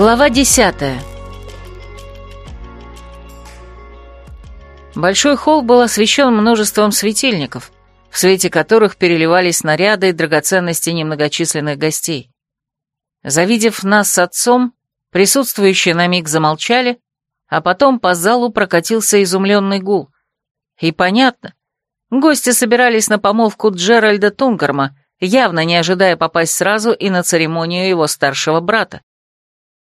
Глава десятая Большой холл был освещен множеством светильников, в свете которых переливались наряды и драгоценности немногочисленных гостей. Завидев нас с отцом, присутствующие на миг замолчали, а потом по залу прокатился изумленный гул. И понятно, гости собирались на помолвку Джеральда Тунгарма, явно не ожидая попасть сразу и на церемонию его старшего брата.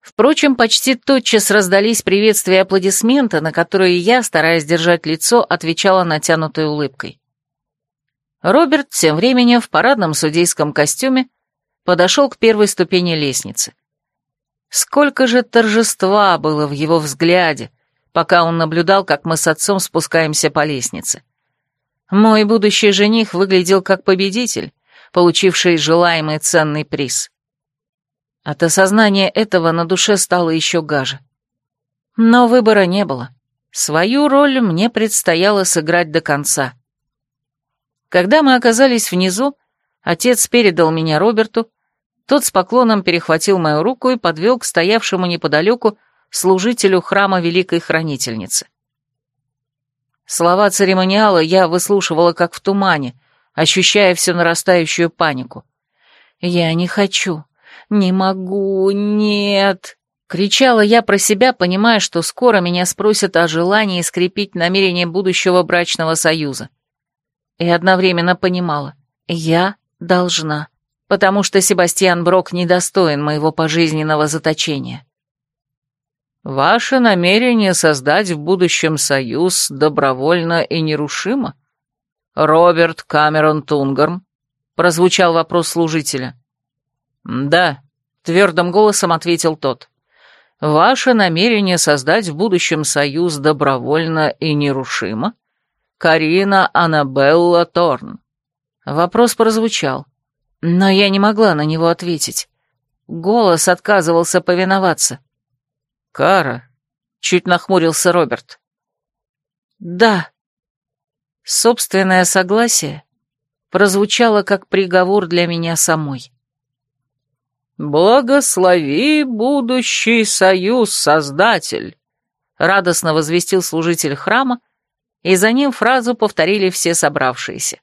Впрочем, почти тотчас раздались приветствия и аплодисменты, на которые я, стараясь держать лицо, отвечала натянутой улыбкой. Роберт тем временем в парадном судейском костюме подошел к первой ступени лестницы. Сколько же торжества было в его взгляде, пока он наблюдал, как мы с отцом спускаемся по лестнице. Мой будущий жених выглядел как победитель, получивший желаемый ценный приз. От осознания этого на душе стало еще гаже. Но выбора не было. Свою роль мне предстояло сыграть до конца. Когда мы оказались внизу, отец передал меня Роберту, тот с поклоном перехватил мою руку и подвел к стоявшему неподалеку служителю храма Великой Хранительницы. Слова церемониала я выслушивала как в тумане, ощущая всю нарастающую панику. «Я не хочу. «Не могу, нет!» Кричала я про себя, понимая, что скоро меня спросят о желании скрепить намерение будущего брачного союза. И одновременно понимала, я должна, потому что Себастьян Брок недостоин моего пожизненного заточения. «Ваше намерение создать в будущем союз добровольно и нерушимо?» «Роберт Камерон Тунгарм?» — прозвучал вопрос служителя. «Да», — твердым голосом ответил тот. «Ваше намерение создать в будущем союз добровольно и нерушимо? Карина Аннабелла Торн». Вопрос прозвучал, но я не могла на него ответить. Голос отказывался повиноваться. «Кара», — чуть нахмурился Роберт. «Да». Собственное согласие прозвучало как приговор для меня самой. «Благослови будущий союз, Создатель!» — радостно возвестил служитель храма, и за ним фразу повторили все собравшиеся.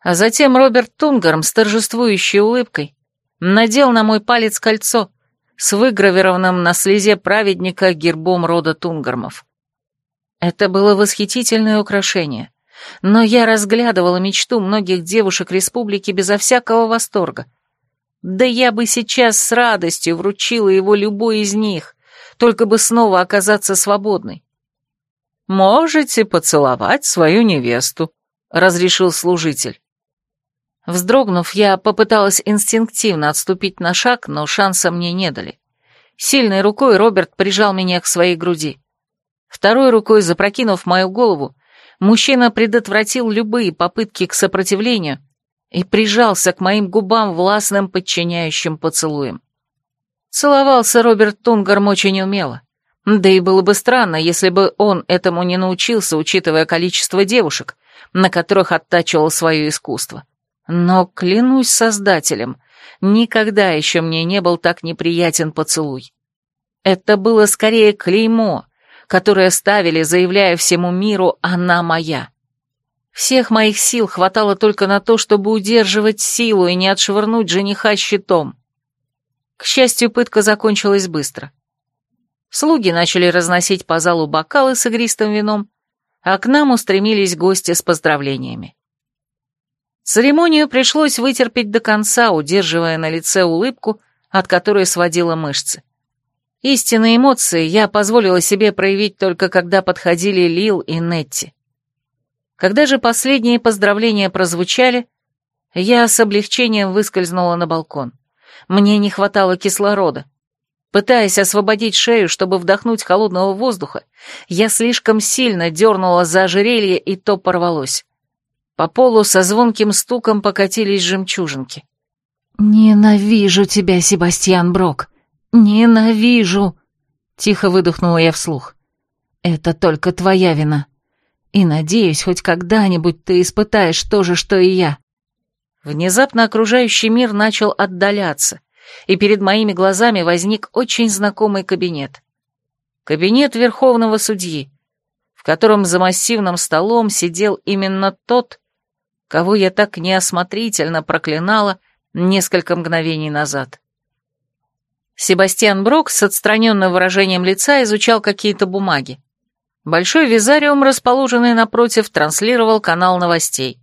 А затем Роберт Тунгарм с торжествующей улыбкой надел на мой палец кольцо с выгравированным на слезе праведника гербом рода Тунгармов. Это было восхитительное украшение, но я разглядывала мечту многих девушек республики безо всякого восторга — да я бы сейчас с радостью вручила его любой из них, только бы снова оказаться свободной. «Можете поцеловать свою невесту», — разрешил служитель. Вздрогнув, я попыталась инстинктивно отступить на шаг, но шанса мне не дали. Сильной рукой Роберт прижал меня к своей груди. Второй рукой, запрокинув мою голову, мужчина предотвратил любые попытки к сопротивлению и прижался к моим губам властным подчиняющим поцелуем. Целовался Роберт Тунгарм очень умело. Да и было бы странно, если бы он этому не научился, учитывая количество девушек, на которых оттачивал свое искусство. Но, клянусь создателем, никогда еще мне не был так неприятен поцелуй. Это было скорее клеймо, которое ставили, заявляя всему миру «она моя». Всех моих сил хватало только на то, чтобы удерживать силу и не отшвырнуть жениха щитом. К счастью, пытка закончилась быстро. Слуги начали разносить по залу бокалы с игристым вином, а к нам устремились гости с поздравлениями. Церемонию пришлось вытерпеть до конца, удерживая на лице улыбку, от которой сводила мышцы. Истинные эмоции я позволила себе проявить только когда подходили Лил и Нетти. Когда же последние поздравления прозвучали, я с облегчением выскользнула на балкон. Мне не хватало кислорода. Пытаясь освободить шею, чтобы вдохнуть холодного воздуха, я слишком сильно дернула за ожерелье, и то порвалось. По полу со звонким стуком покатились жемчужинки. «Ненавижу тебя, Себастьян Брок! Ненавижу!» Тихо выдохнула я вслух. «Это только твоя вина. И надеюсь, хоть когда-нибудь ты испытаешь то же, что и я. Внезапно окружающий мир начал отдаляться, и перед моими глазами возник очень знакомый кабинет. Кабинет верховного судьи, в котором за массивным столом сидел именно тот, кого я так неосмотрительно проклинала несколько мгновений назад. Себастьян Брок с отстраненным выражением лица изучал какие-то бумаги. Большой визариум, расположенный напротив, транслировал канал новостей.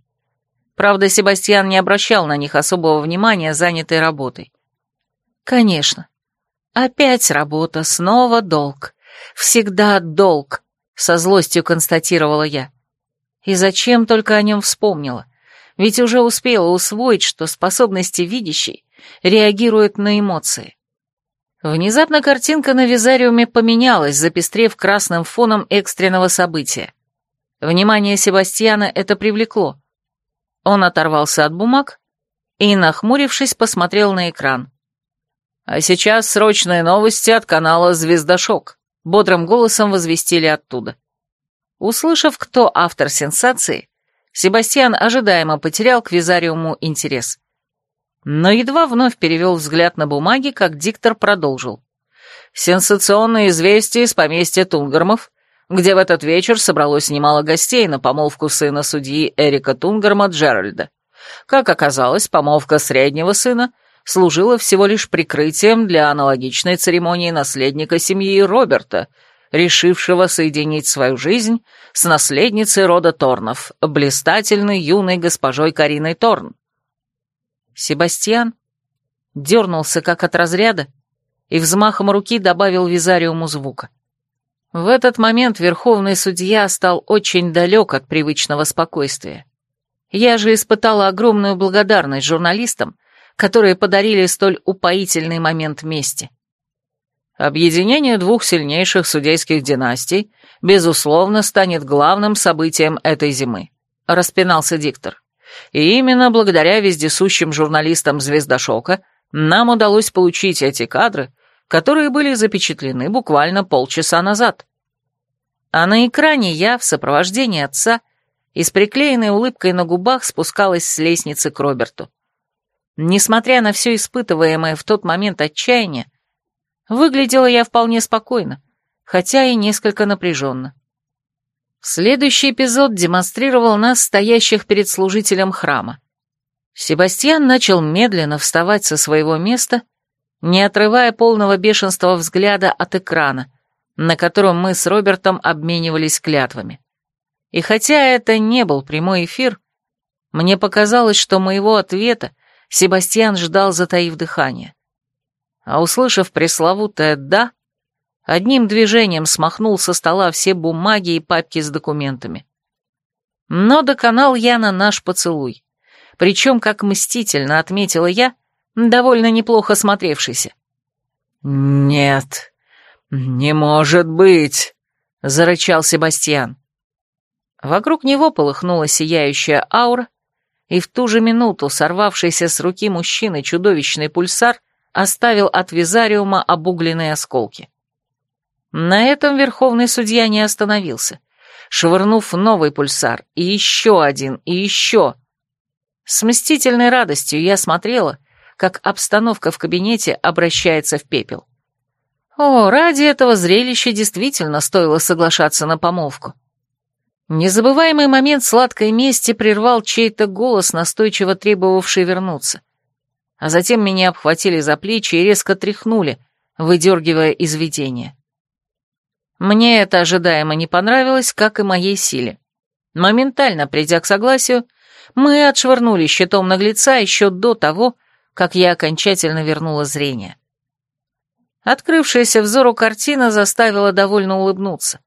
Правда, Себастьян не обращал на них особого внимания, занятой работой. Конечно. Опять работа, снова долг. Всегда долг, со злостью констатировала я. И зачем только о нем вспомнила? Ведь уже успела усвоить, что способности видящей реагируют на эмоции. Внезапно картинка на визариуме поменялась, запестрев красным фоном экстренного события. Внимание Себастьяна это привлекло. Он оторвался от бумаг и, нахмурившись, посмотрел на экран. «А сейчас срочные новости от канала «Звездошок», — бодрым голосом возвестили оттуда. Услышав, кто автор сенсации, Себастьян ожидаемо потерял к визариуму интерес но едва вновь перевел взгляд на бумаги, как диктор продолжил. «Сенсационное известие из поместья Тунгормов, где в этот вечер собралось немало гостей на помолвку сына судьи Эрика Тунгарма Джеральда. Как оказалось, помолвка среднего сына служила всего лишь прикрытием для аналогичной церемонии наследника семьи Роберта, решившего соединить свою жизнь с наследницей рода Торнов, блистательной юной госпожой Кариной Торн. Себастьян дернулся как от разряда и взмахом руки добавил визариуму звука. В этот момент верховный судья стал очень далек от привычного спокойствия. Я же испытала огромную благодарность журналистам, которые подарили столь упоительный момент мести. Объединение двух сильнейших судейских династий, безусловно, станет главным событием этой зимы, распинался диктор. И именно благодаря вездесущим журналистам «Звездошока» нам удалось получить эти кадры, которые были запечатлены буквально полчаса назад. А на экране я, в сопровождении отца, и с приклеенной улыбкой на губах спускалась с лестницы к Роберту. Несмотря на все испытываемое в тот момент отчаяние, выглядела я вполне спокойно, хотя и несколько напряженно. Следующий эпизод демонстрировал нас, стоящих перед служителем храма. Себастьян начал медленно вставать со своего места, не отрывая полного бешенства взгляда от экрана, на котором мы с Робертом обменивались клятвами. И хотя это не был прямой эфир, мне показалось, что моего ответа Себастьян ждал, затаив дыхание. А услышав пресловутое «да», одним движением смахнул со стола все бумаги и папки с документами. Но доконал я на наш поцелуй, причем, как мстительно отметила я, довольно неплохо смотревшийся. «Нет, не может быть!» — зарычал Себастьян. Вокруг него полыхнула сияющая аура, и в ту же минуту сорвавшийся с руки мужчины чудовищный пульсар оставил от визариума обугленные осколки. На этом верховный судья не остановился, швырнув новый пульсар, и еще один, и еще. С мстительной радостью я смотрела, как обстановка в кабинете обращается в пепел. О, ради этого зрелища действительно стоило соглашаться на помолвку. Незабываемый момент сладкой мести прервал чей-то голос, настойчиво требовавший вернуться. А затем меня обхватили за плечи и резко тряхнули, выдергивая из видения. Мне это ожидаемо не понравилось, как и моей силе. Моментально придя к согласию, мы отшвырнули щитом наглеца еще до того, как я окончательно вернула зрение. Открывшаяся взору картина заставила довольно улыбнуться.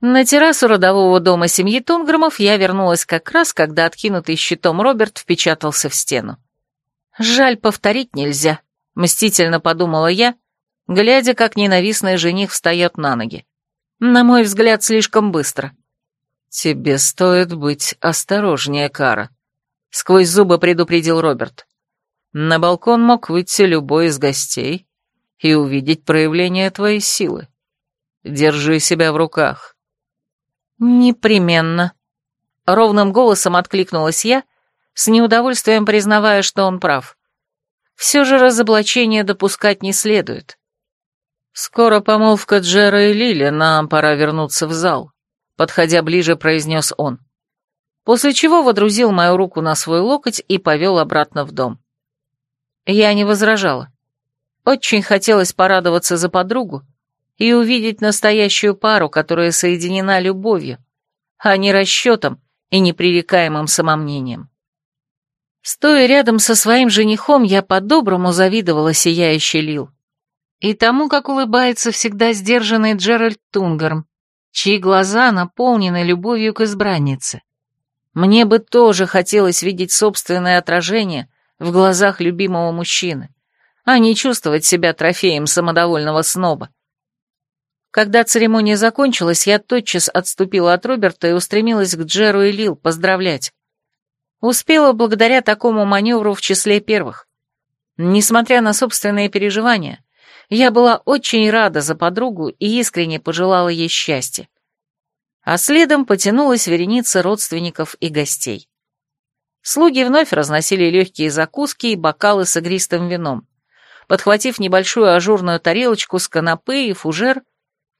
На террасу родового дома семьи Тунграмов я вернулась как раз, когда откинутый щитом Роберт впечатался в стену. «Жаль, повторить нельзя», — мстительно подумала я, глядя, как ненавистный жених встает на ноги. На мой взгляд, слишком быстро. «Тебе стоит быть осторожнее, Кара», — сквозь зубы предупредил Роберт. «На балкон мог выйти любой из гостей и увидеть проявление твоей силы. Держи себя в руках». «Непременно», — ровным голосом откликнулась я, с неудовольствием признавая, что он прав. Все же разоблачение допускать не следует. «Скоро помолвка Джера и Лили, нам пора вернуться в зал», — подходя ближе, произнес он. После чего водрузил мою руку на свой локоть и повел обратно в дом. Я не возражала. Очень хотелось порадоваться за подругу и увидеть настоящую пару, которая соединена любовью, а не расчетом и непререкаемым самомнением. Стоя рядом со своим женихом, я по-доброму завидовала сияющей Лил. И тому, как улыбается всегда сдержанный Джеральд Тунгарм, чьи глаза наполнены любовью к избраннице. Мне бы тоже хотелось видеть собственное отражение в глазах любимого мужчины, а не чувствовать себя трофеем самодовольного сноба. Когда церемония закончилась, я тотчас отступила от Роберта и устремилась к Джеру и Лил поздравлять. Успела благодаря такому маневру в числе первых. Несмотря на собственные переживания, я была очень рада за подругу и искренне пожелала ей счастья. А следом потянулась вереница родственников и гостей. Слуги вновь разносили легкие закуски и бокалы с игристым вином. Подхватив небольшую ажурную тарелочку с канапе и фужер,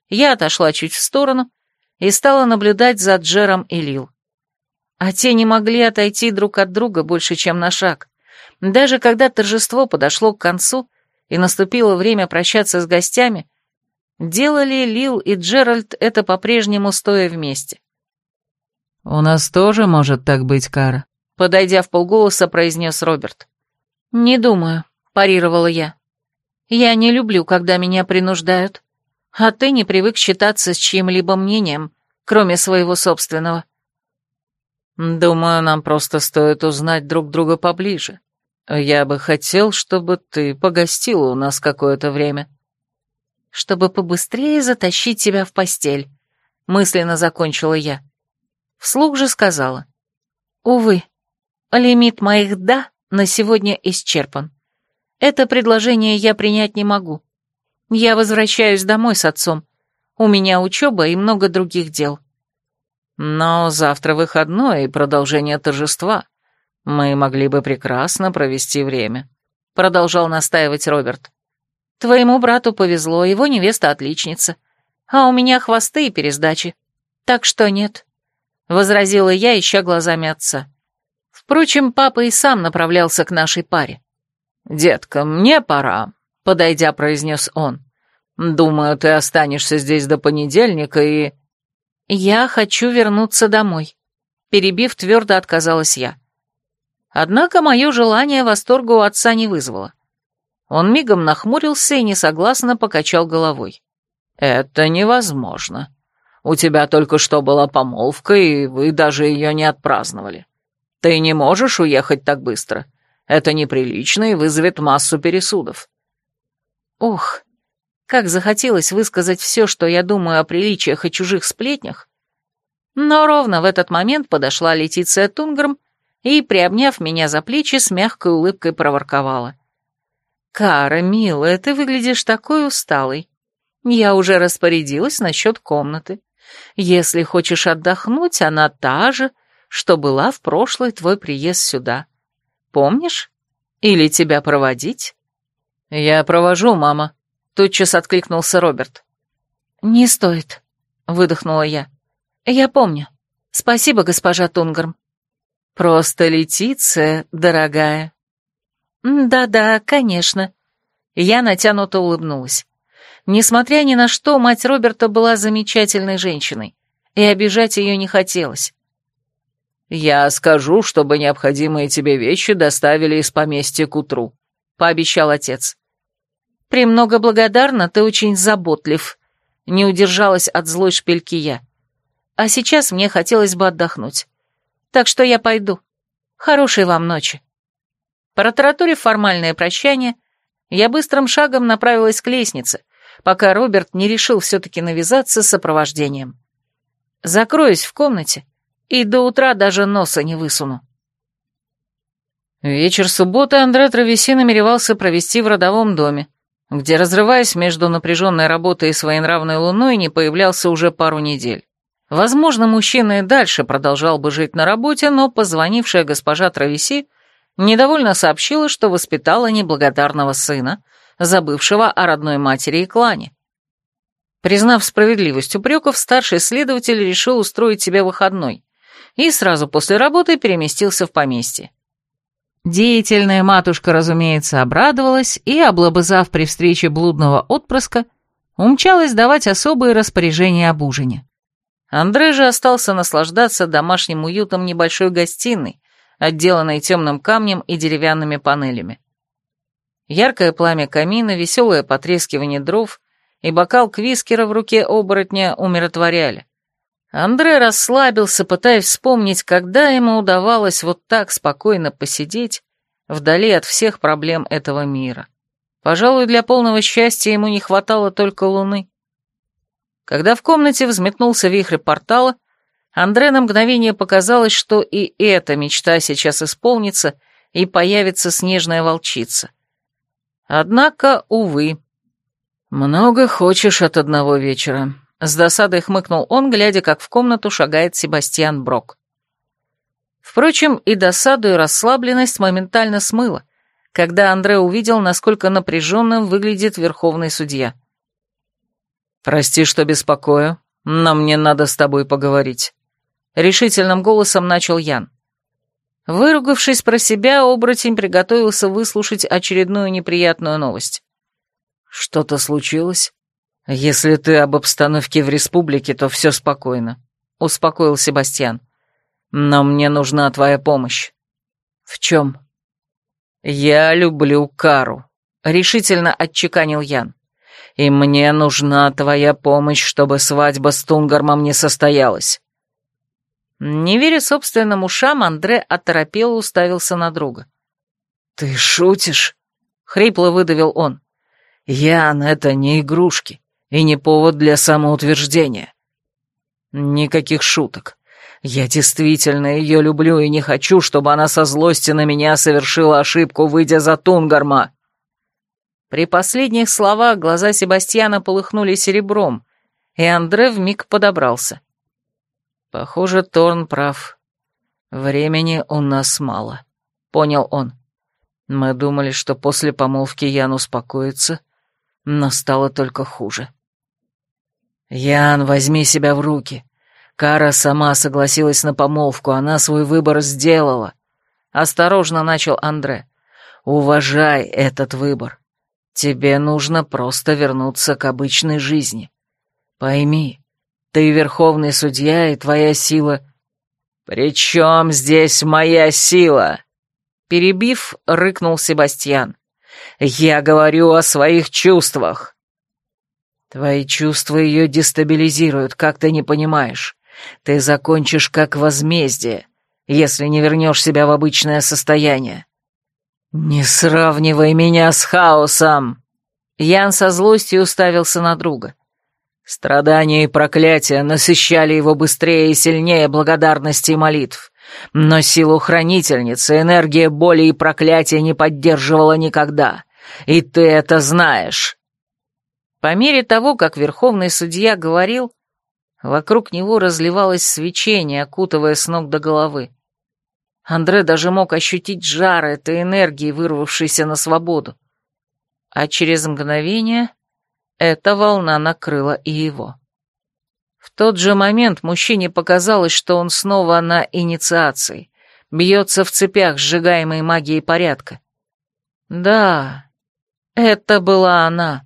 я отошла чуть в сторону и стала наблюдать за Джером и Лил. А те не могли отойти друг от друга больше, чем на шаг. Даже когда торжество подошло к концу и наступило время прощаться с гостями, делали Лил и Джеральд это по-прежнему стоя вместе. «У нас тоже может так быть, Кара», — подойдя в полголоса, произнес Роберт. «Не думаю», — парировала я. «Я не люблю, когда меня принуждают, а ты не привык считаться с чьим-либо мнением, кроме своего собственного». Думаю, нам просто стоит узнать друг друга поближе. Я бы хотел, чтобы ты погостила у нас какое-то время. Чтобы побыстрее затащить тебя в постель, мысленно закончила я. Вслух же сказала. Увы, лимит моих «да» на сегодня исчерпан. Это предложение я принять не могу. Я возвращаюсь домой с отцом. У меня учеба и много других дел. Но завтра выходной и продолжение торжества. Мы могли бы прекрасно провести время», — продолжал настаивать Роберт. «Твоему брату повезло, его невеста отличница, а у меня хвосты и пересдачи. Так что нет», — возразила я, ища глазами отца. Впрочем, папа и сам направлялся к нашей паре. «Детка, мне пора», — подойдя, произнес он. «Думаю, ты останешься здесь до понедельника и...» «Я хочу вернуться домой», — перебив, твердо отказалась я. Однако мое желание восторга у отца не вызвало. Он мигом нахмурился и несогласно покачал головой. «Это невозможно. У тебя только что была помолвка, и вы даже ее не отпраздновали. Ты не можешь уехать так быстро. Это неприлично и вызовет массу пересудов». Ох, как захотелось высказать все, что я думаю о приличиях и чужих сплетнях. Но ровно в этот момент подошла Летиция Тунграм и, приобняв меня за плечи, с мягкой улыбкой проворковала. «Кара, милая, ты выглядишь такой усталой. Я уже распорядилась насчет комнаты. Если хочешь отдохнуть, она та же, что была в прошлый твой приезд сюда. Помнишь? Или тебя проводить?» «Я провожу, мама», Тотчас откликнулся Роберт. «Не стоит», — выдохнула я. «Я помню. Спасибо, госпожа Тунгарм». «Просто Летиция, дорогая». «Да-да, конечно». Я натянуто улыбнулась. Несмотря ни на что, мать Роберта была замечательной женщиной, и обижать ее не хотелось. «Я скажу, чтобы необходимые тебе вещи доставили из поместья к утру», — пообещал отец. «Премного благодарна, ты очень заботлив», — не удержалась от злой шпильки я. «А сейчас мне хотелось бы отдохнуть. Так что я пойду. Хорошей вам ночи». Протараторив формальное прощание, я быстрым шагом направилась к лестнице, пока Роберт не решил все-таки навязаться с сопровождением. Закроюсь в комнате и до утра даже носа не высуну. Вечер субботы Андре Травеси намеревался провести в родовом доме, где, разрываясь между напряженной работой и своенравной луной, не появлялся уже пару недель. Возможно, мужчина и дальше продолжал бы жить на работе, но позвонившая госпожа Травеси недовольно сообщила, что воспитала неблагодарного сына, забывшего о родной матери и клане. Признав справедливость упреков, старший следователь решил устроить себе выходной и сразу после работы переместился в поместье. Деятельная матушка, разумеется, обрадовалась и, облобызав при встрече блудного отпрыска, умчалась давать особые распоряжения об ужине. Андре же остался наслаждаться домашним уютом небольшой гостиной, отделанной темным камнем и деревянными панелями. Яркое пламя камина, веселое потрескивание дров и бокал квискера в руке оборотня умиротворяли. Андре расслабился, пытаясь вспомнить, когда ему удавалось вот так спокойно посидеть вдали от всех проблем этого мира. Пожалуй, для полного счастья ему не хватало только луны. Когда в комнате взметнулся вихрь портала, Андре на мгновение показалось, что и эта мечта сейчас исполнится, и появится снежная волчица. Однако, увы. «Много хочешь от одного вечера», — с досадой хмыкнул он, глядя, как в комнату шагает Себастьян Брок. Впрочем, и досаду, и расслабленность моментально смыло, когда Андре увидел, насколько напряженным выглядит верховный судья. «Прости, что беспокою, но мне надо с тобой поговорить», — решительным голосом начал Ян. Выругавшись про себя, оборотень приготовился выслушать очередную неприятную новость. «Что-то случилось? Если ты об обстановке в республике, то все спокойно», — успокоил Себастьян. «Но мне нужна твоя помощь». «В чем?» «Я люблю Кару», — решительно отчеканил Ян и мне нужна твоя помощь, чтобы свадьба с Тунгармом не состоялась». Не веря собственным ушам, Андре оторопел уставился на друга. «Ты шутишь?» — хрипло выдавил он. «Ян, это не игрушки и не повод для самоутверждения». «Никаких шуток. Я действительно ее люблю и не хочу, чтобы она со злости на меня совершила ошибку, выйдя за Тунгарма». При последних словах глаза Себастьяна полыхнули серебром, и Андре вмиг подобрался. «Похоже, Торн прав. Времени у нас мало», — понял он. «Мы думали, что после помолвки Ян успокоится, но стало только хуже». «Ян, возьми себя в руки. Кара сама согласилась на помолвку, она свой выбор сделала», — осторожно начал Андре. «Уважай этот выбор. Тебе нужно просто вернуться к обычной жизни. Пойми, ты верховный судья, и твоя сила... «При чем здесь моя сила?» Перебив, рыкнул Себастьян. «Я говорю о своих чувствах». «Твои чувства ее дестабилизируют, как ты не понимаешь. Ты закончишь как возмездие, если не вернешь себя в обычное состояние. «Не сравнивай меня с хаосом!» Ян со злостью уставился на друга. Страдания и проклятия насыщали его быстрее и сильнее благодарности и молитв. Но силу хранительницы энергия боли и проклятия не поддерживала никогда. И ты это знаешь. По мере того, как верховный судья говорил, вокруг него разливалось свечение, окутывая с ног до головы. Андре даже мог ощутить жар этой энергии, вырвавшейся на свободу. А через мгновение эта волна накрыла и его. В тот же момент мужчине показалось, что он снова на инициации, бьется в цепях, сжигаемой магией порядка. Да, это была она.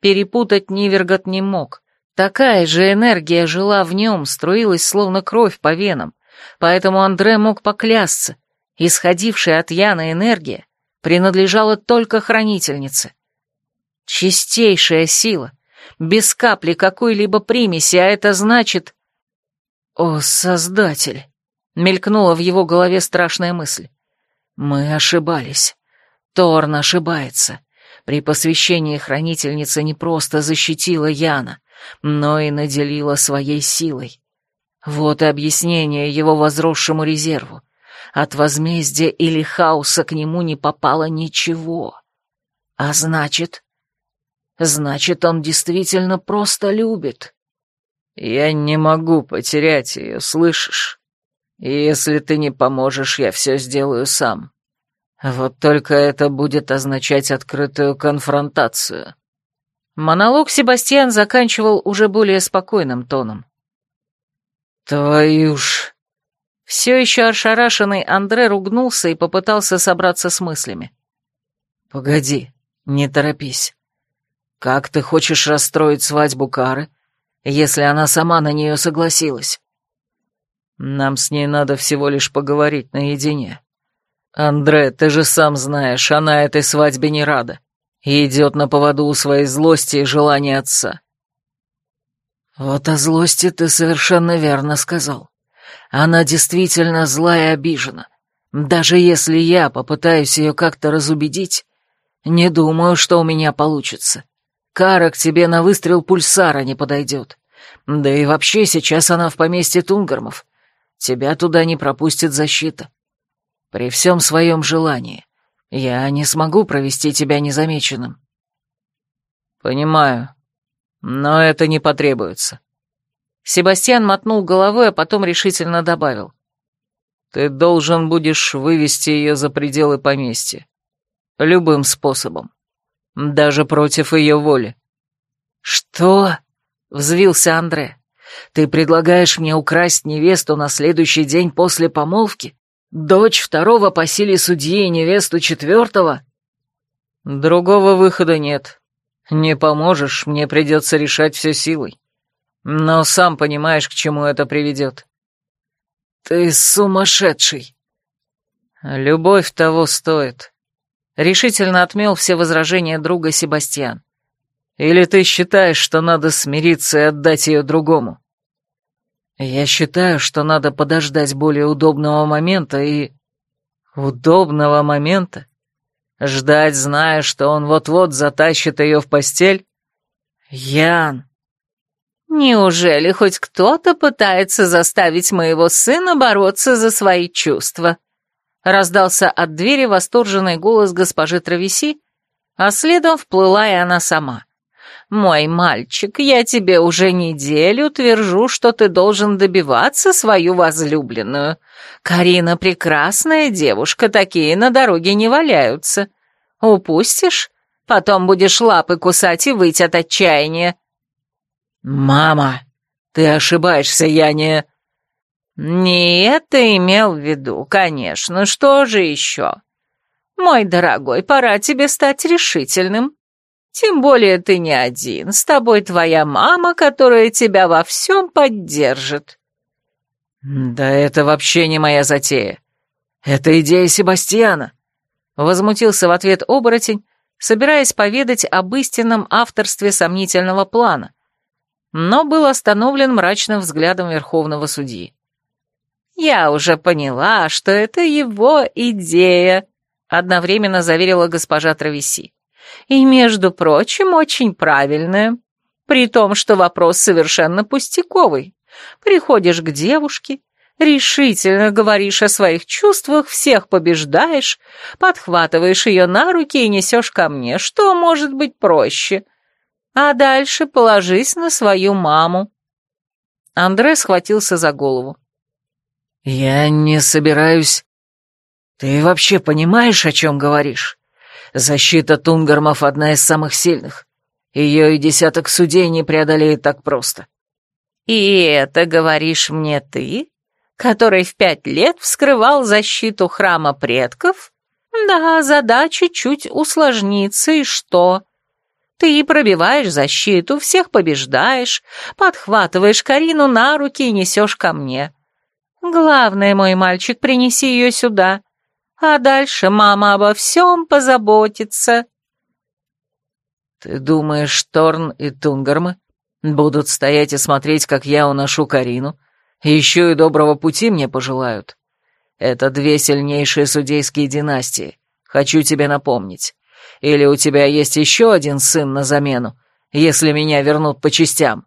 Перепутать Нивергот не мог. Такая же энергия жила в нем, струилась словно кровь по венам поэтому Андре мог поклясться, исходившая от Яна энергия принадлежала только хранительнице. Чистейшая сила, без капли какой-либо примеси, а это значит... «О, Создатель!» — мелькнула в его голове страшная мысль. «Мы ошибались. Торн ошибается. При посвящении хранительница не просто защитила Яна, но и наделила своей силой. Вот и объяснение его возросшему резерву. От возмездия или хаоса к нему не попало ничего. А значит... Значит, он действительно просто любит. Я не могу потерять ее, слышишь? И если ты не поможешь, я все сделаю сам. Вот только это будет означать открытую конфронтацию. Монолог Себастьян заканчивал уже более спокойным тоном. «Твою ж...» Все еще ошарашенный Андре ругнулся и попытался собраться с мыслями. «Погоди, не торопись. Как ты хочешь расстроить свадьбу Кары, если она сама на нее согласилась? Нам с ней надо всего лишь поговорить наедине. Андре, ты же сам знаешь, она этой свадьбе не рада и идет на поводу у своей злости и желания отца. Вот о злости ты совершенно верно сказал. Она действительно злая и обижена. Даже если я попытаюсь ее как-то разубедить, не думаю, что у меня получится. Кара к тебе на выстрел пульсара не подойдет. Да и вообще сейчас она в поместье Тунгармов. Тебя туда не пропустит защита. При всем своем желании. Я не смогу провести тебя незамеченным. Понимаю, но это не потребуется. Себастьян мотнул головой, а потом решительно добавил. Ты должен будешь вывести ее за пределы поместья. Любым способом. Даже против ее воли. Что? Взвился Андре. Ты предлагаешь мне украсть невесту на следующий день после помолвки? Дочь второго по силе судьи и невесту четвертого? Другого выхода нет. Не поможешь, мне придется решать все силой. Но сам понимаешь, к чему это приведет. Ты сумасшедший. Любовь того стоит. Решительно отмел все возражения друга Себастьян. Или ты считаешь, что надо смириться и отдать ее другому? Я считаю, что надо подождать более удобного момента и... Удобного момента? Ждать, зная, что он вот-вот затащит ее в постель? Ян! Неужели хоть кто-то пытается заставить моего сына бороться за свои чувства? Раздался от двери восторженный голос госпожи Травеси, а следом вплыла и она сама. «Мой мальчик, я тебе уже неделю твержу, что ты должен добиваться свою возлюбленную. Карина прекрасная девушка, такие на дороге не валяются. Упустишь? Потом будешь лапы кусать и выть от отчаяния». «Мама, ты ошибаешься, я не...» «Не это имел в виду, конечно. Что же еще? Мой дорогой, пора тебе стать решительным. Тем более ты не один, с тобой твоя мама, которая тебя во всем поддержит». «Да это вообще не моя затея. Это идея Себастьяна», — возмутился в ответ оборотень, собираясь поведать об истинном авторстве сомнительного плана, но был остановлен мрачным взглядом верховного судьи. «Я уже поняла, что это его идея», — одновременно заверила госпожа Травеси. И, между прочим, очень правильная. При том, что вопрос совершенно пустяковый. Приходишь к девушке, решительно говоришь о своих чувствах, всех побеждаешь, подхватываешь ее на руки и несешь ко мне. Что может быть проще? А дальше положись на свою маму. Андре схватился за голову. «Я не собираюсь...» «Ты вообще понимаешь, о чем говоришь? Защита Тунгармов одна из самых сильных. Ее и десяток судей не преодолеет так просто. И это говоришь мне ты, который в пять лет вскрывал защиту храма предков? Да, задача чуть усложнится, и что? Ты пробиваешь защиту, всех побеждаешь, подхватываешь Карину на руки и несешь ко мне. Главное, мой мальчик, принеси ее сюда а дальше мама обо всем позаботится». «Ты думаешь, Торн и Тунгармы будут стоять и смотреть, как я уношу Карину, и еще и доброго пути мне пожелают? Это две сильнейшие судейские династии, хочу тебе напомнить. Или у тебя есть еще один сын на замену, если меня вернут по частям?»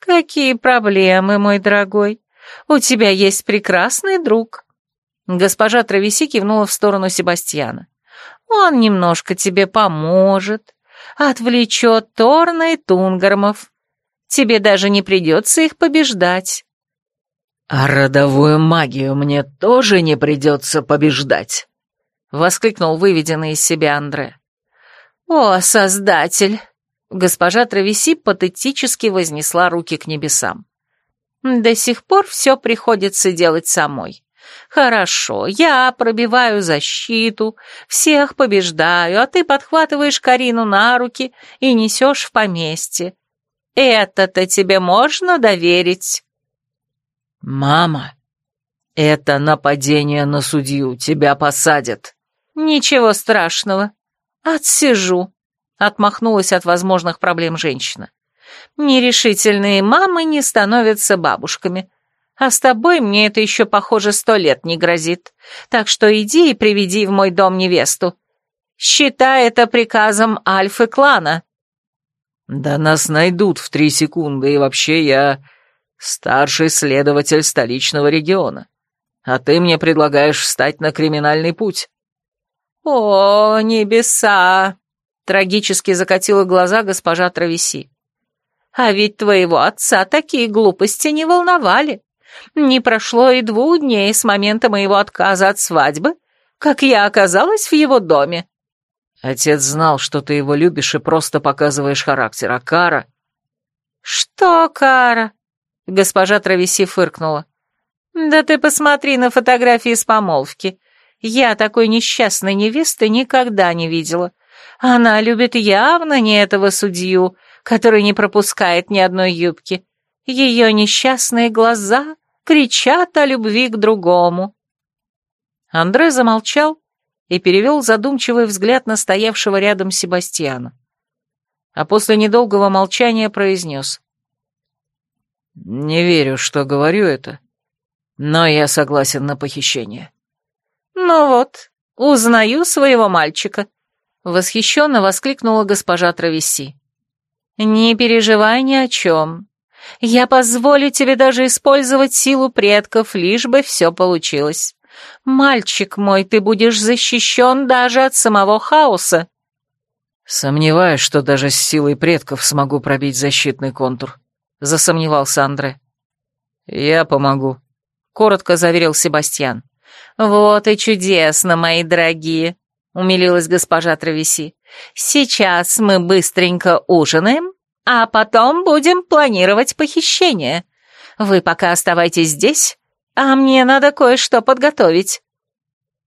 «Какие проблемы, мой дорогой? У тебя есть прекрасный друг, Госпожа Травеси кивнула в сторону Себастьяна. «Он немножко тебе поможет, отвлечет Торна и Тунгармов. Тебе даже не придется их побеждать». «А родовую магию мне тоже не придется побеждать?» воскликнул выведенный из себя Андре. «О, Создатель!» Госпожа Травеси патетически вознесла руки к небесам. «До сих пор все приходится делать самой. Хорошо, я пробиваю защиту, всех побеждаю, а ты подхватываешь Карину на руки и несешь в поместье. Это-то тебе можно доверить?» «Мама, это нападение на судью, тебя посадят». «Ничего страшного. Отсижу», — отмахнулась от возможных проблем женщина. «Нерешительные мамы не становятся бабушками, а с тобой мне это еще, похоже, сто лет не грозит. Так что иди и приведи в мой дом невесту. Считай это приказом Альфы клана». «Да нас найдут в три секунды, и вообще я старший следователь столичного региона. А ты мне предлагаешь встать на криминальный путь». «О, небеса!» — трагически закатила глаза госпожа Травеси. «А ведь твоего отца такие глупости не волновали. Не прошло и двух дней с момента моего отказа от свадьбы, как я оказалась в его доме». Отец знал, что ты его любишь и просто показываешь характер, а Кара... «Что Кара?» — госпожа Травеси фыркнула. «Да ты посмотри на фотографии с помолвки. Я такой несчастной невесты никогда не видела. Она любит явно не этого судью, который не пропускает ни одной юбки. Ее несчастные глаза кричат о любви к другому». Андре замолчал и перевел задумчивый взгляд на стоявшего рядом Себастьяна. А после недолгого молчания произнес. «Не верю, что говорю это, но я согласен на похищение». «Ну вот, узнаю своего мальчика», — восхищенно воскликнула госпожа Травеси. «Не переживай ни о чем. Я позволю тебе даже использовать силу предков, лишь бы все получилось. Мальчик мой, ты будешь защищен даже от самого хаоса». «Сомневаюсь, что даже с силой предков смогу пробить защитный контур», — засомневался Андре. «Я помогу», — коротко заверил Себастьян. «Вот и чудесно, мои дорогие», — умилилась госпожа Травеси. «Сейчас мы быстренько ужинаем, а потом будем планировать похищение. Вы пока оставайтесь здесь, а мне надо кое-что подготовить».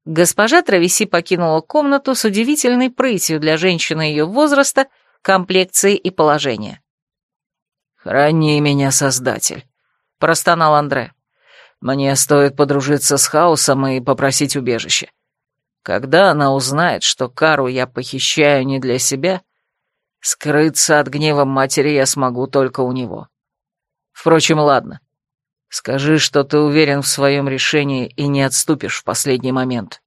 Госпожа Травеси покинула комнату с удивительной прытью для женщины ее возраста, комплекции и положения. «Храни меня, Создатель», — простонал Андре. «Мне стоит подружиться с Хаосом и попросить убежище. Когда она узнает, что Кару я похищаю не для себя, скрыться от гнева матери я смогу только у него. Впрочем, ладно. Скажи, что ты уверен в своем решении и не отступишь в последний момент».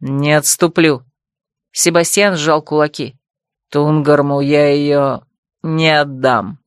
«Не отступлю». Себастьян сжал кулаки. «Тунгарму я ее не отдам».